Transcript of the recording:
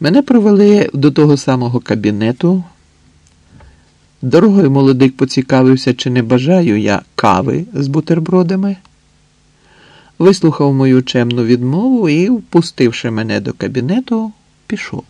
Мене провели до того самого кабінету. Дорогою молодик поцікавився, чи не бажаю я кави з бутербродами. Вислухав мою чемну відмову і, впустивши мене до кабінету, пішов.